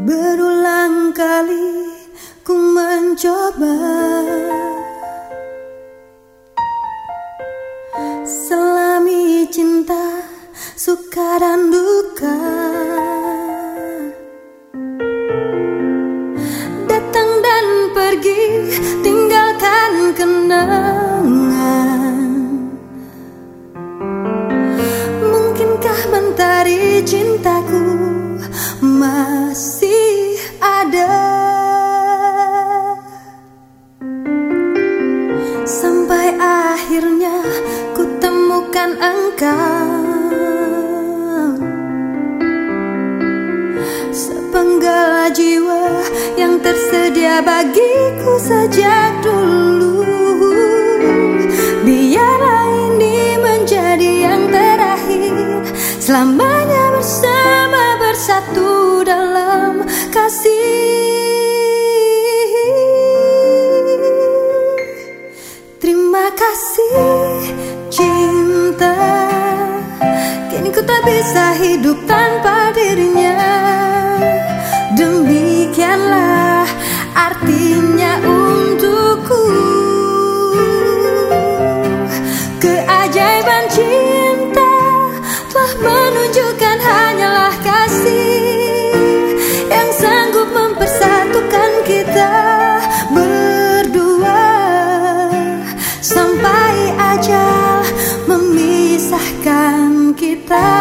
Berulang kali ku mencoba. Selami cinta suka dan duka. Datang dan pergi kenangan Mungkinkah mentari cintaku masih ada? Sampai akhirnya ku temukan engkau. Sepenggal jiwa yang tersedia bagiku sejak dulu Biarlah ini menjadi yang terakhir. Selamanya bersama bersatu dalam kasih. Terima kasih cinta. Kini ku tak bisa hidup tanpa dirinya. Demikianlah artinya Sampai ajal memisahkan kita.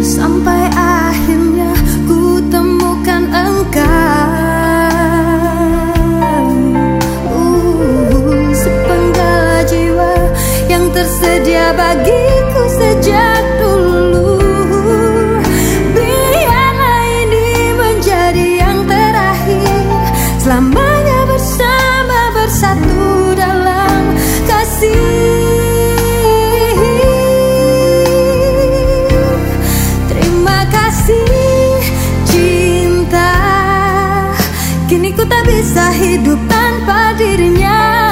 Sampai akhirnya ku temukan engkau. Uh, Sepenggal jiwa yang tersedia bagiku Kini ku tak bisa hidup tanpa dirinya.